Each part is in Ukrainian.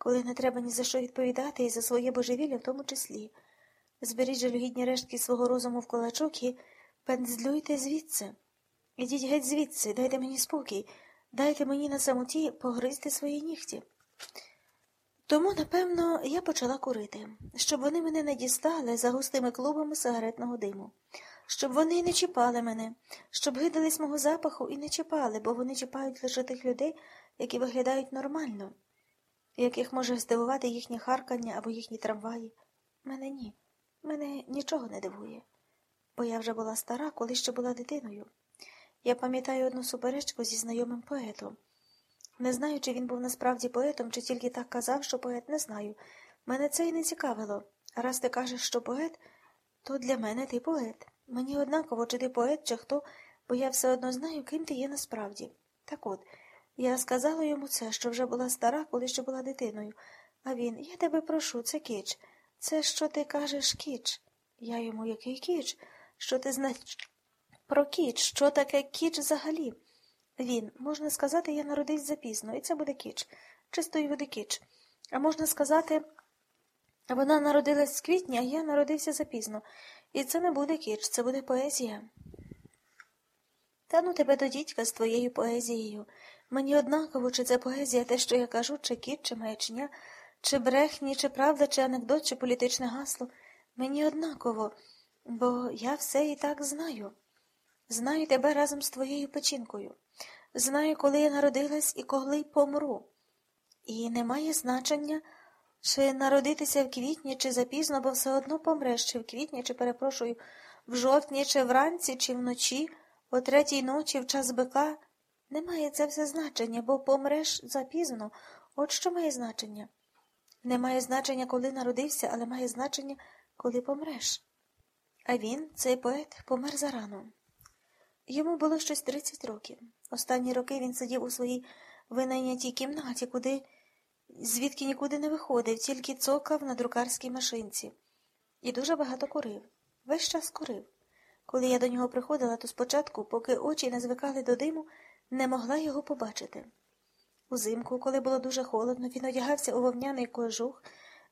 коли не треба ні за що відповідати і за своє божевілля в тому числі. Зберіть жалюгідні рештки свого розуму в кулачок і пензлюйте звідси. Ідіть геть звідси, дайте мені спокій, дайте мені на самоті погризти свої нігті. Тому, напевно, я почала курити, щоб вони мене не дістали за густими клубами сигаретного диму, щоб вони не чіпали мене, щоб гидались мого запаху і не чіпали, бо вони чіпають лише тих людей, які виглядають нормально, яких може здивувати їхнє харкання або їхні трамваї. Мене ні, мене нічого не дивує, бо я вже була стара, коли ще була дитиною. Я пам'ятаю одну суперечку зі знайомим поетом. Не знаю, чи він був насправді поетом, чи тільки так казав, що поет не знаю. Мене це й не цікавило. Раз ти кажеш, що поет, то для мене ти поет. Мені однаково, чи ти поет, чи хто, бо я все одно знаю, ким ти є насправді. Так от, я сказала йому це, що вже була стара, коли ще була дитиною. А він, я тебе прошу, це кіч. Це що ти кажеш кіч? Я йому який кіч? Що ти знаєш про кіч? Що таке кіч взагалі? Він, можна сказати, я народився запізно, і це буде кіч, чистої води кіч. А можна сказати, вона народилась з квітня, а я народився запізно. І це не буде кіч, це буде поезія. Та ну тебе до дідька з твоєю поезією. Мені однаково, чи це поезія, те, що я кажу, чи кіт, чи маячня, чи брехні, чи правда, чи анекдот, чи політичне гасло. Мені однаково, бо я все і так знаю. Знаю тебе разом з твоєю печінкою. Знаю, коли я народилась і коли помру. І немає значення, чи народитися в квітні, чи запізно, бо все одно помреш, чи в квітні, чи перепрошую, в жовтні, чи вранці, чи вночі, о третій ночі, в час бика. Немає це все значення, бо помреш запізно. От що має значення. Немає значення, коли народився, але має значення, коли помреш. А він, цей поет, помер зарано. Йому було щось 30 років. Останні роки він сидів у своїй винайнятій кімнаті, куди, звідки нікуди не виходив, тільки цокав на друкарській машинці. І дуже багато курив. Весь час курив. Коли я до нього приходила, то спочатку, поки очі не звикали до диму, не могла його побачити. Узимку, коли було дуже холодно, він одягався у вовняний кожух,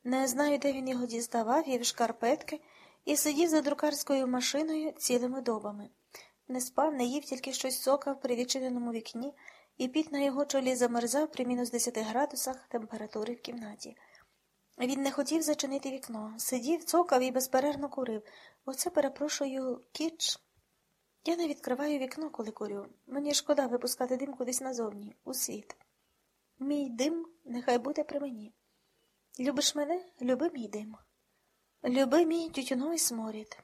не знаю, де він його діставав, і в шкарпетки, і сидів за друкарською машиною цілими добами. Не спав, не їв, тільки щось цокав при відчиненому вікні, і піт на його чолі замерзав при мінус 10 градусах температури в кімнаті. Він не хотів зачинити вікно, сидів, цокав і безперервно курив. Оце, перепрошую, кіч. Я не відкриваю вікно, коли курю. Мені шкода випускати дим кудись назовні, у світ. Мій дим нехай буде при мені. Любиш мене? Люби мій дим. Люби мій тютюновий сморід.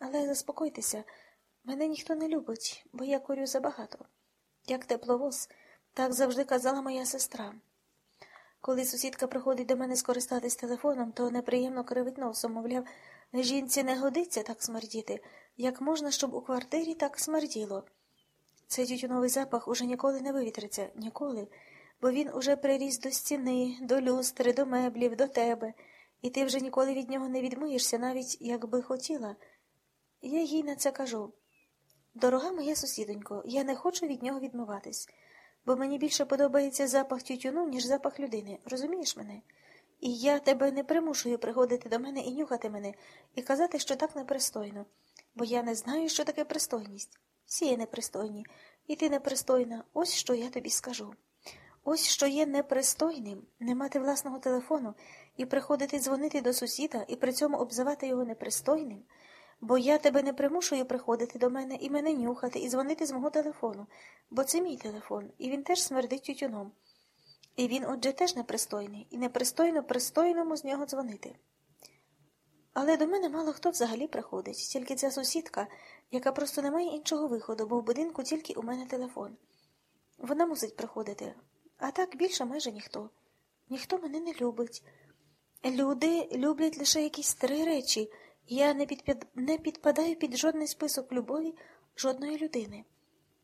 Але заспокойтеся. Мене ніхто не любить, бо я курю забагато. Як тепловоз, так завжди казала моя сестра. Коли сусідка приходить до мене скористатись телефоном, то неприємно кривить носом, мовляв, жінці не годиться так смердіти, як можна, щоб у квартирі так смерділо. Цей тютюновий запах уже ніколи не вивітриться, ніколи, бо він уже приріс до стіни, до люстри, до меблів, до тебе, і ти вже ніколи від нього не відмиєшся, навіть якби хотіла. Я їй на це кажу. Дорога моя сусідонько, я не хочу від нього відмиватись, бо мені більше подобається запах тютюну, ніж запах людини. Розумієш мене? І я тебе не примушую приходити до мене і нюхати мене, і казати, що так непристойно, бо я не знаю, що таке пристойність. Всі є непристойні, і ти непристойна. Ось що я тобі скажу. Ось що є непристойним не мати власного телефону і приходити дзвонити до сусіда і при цьому обзивати його непристойним. Бо я тебе не примушую приходити до мене і мене нюхати, і дзвонити з мого телефону, бо це мій телефон, і він теж смердить тютюном. І він, отже, теж непристойний, і непристойно пристойному з нього дзвонити. Але до мене мало хто взагалі приходить, тільки ця сусідка, яка просто не має іншого виходу, бо в будинку тільки у мене телефон. Вона мусить приходити, а так більше майже ніхто. Ніхто мене не любить. Люди люблять лише якісь три речі. Я не, підпад... не підпадаю під жодний список любові жодної людини.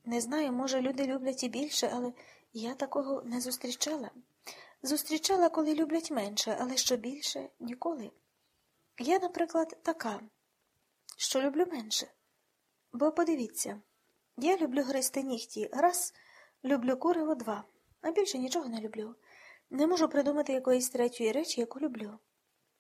Не знаю, може, люди люблять і більше, але я такого не зустрічала. Зустрічала, коли люблять менше, але що більше ніколи. Я, наприклад, така, що люблю менше. Бо подивіться, я люблю гристи нігті раз, люблю куриво два, а більше нічого не люблю. Не можу придумати якоїсь третьої речі, яку люблю.